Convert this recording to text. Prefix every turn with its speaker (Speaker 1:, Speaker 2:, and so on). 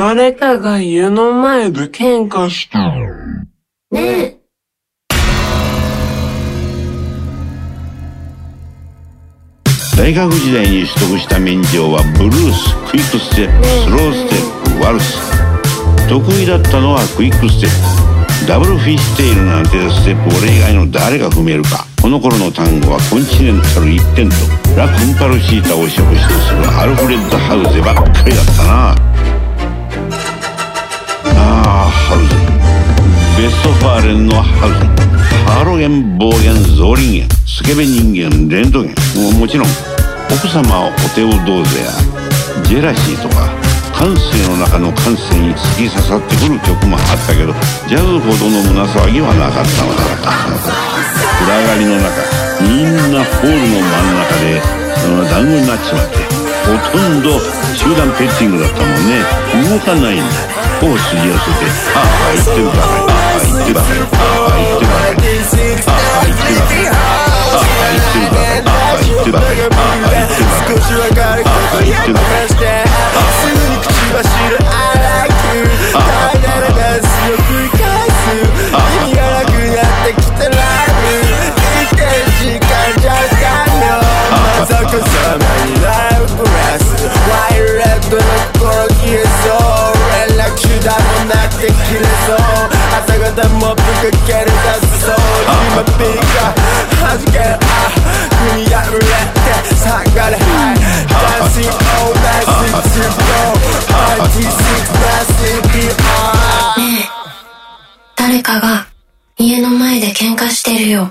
Speaker 1: 誰かが家の前で喧嘩した。
Speaker 2: ねえ。
Speaker 3: 大学時代に取得した免状はブルースクイックステップスローステップワルス。得意だったのはクイックステップ。ダブルフィッシュテイルなんてステップ俺以外の誰が踏めるか。この頃の単語はコンチネンタル一点とラ・クンパルシータを職種とするアルフレッド・ハウゼばっかりだったハウゼハロゲン暴言ゾーリンゲンスケベ人間レントゲンもちろん奥様お手をどうぞやジェラシーとか感性の中の感性に突き刺さってくる曲もあったけどジャズほどの胸騒ぎはなかったのだ暗がりの中みんなホールの真ん中で団子になっちまってほとんど集団ペッティングだったもんね動かないんだ頬すり寄せて「ああ言ってるかり少しわかることや話してすぐに口走るかけるだそう今ピけるあ踏み破れて下がれ。Dancing all night 60ねえ誰か
Speaker 4: が家の前で喧嘩してるよ。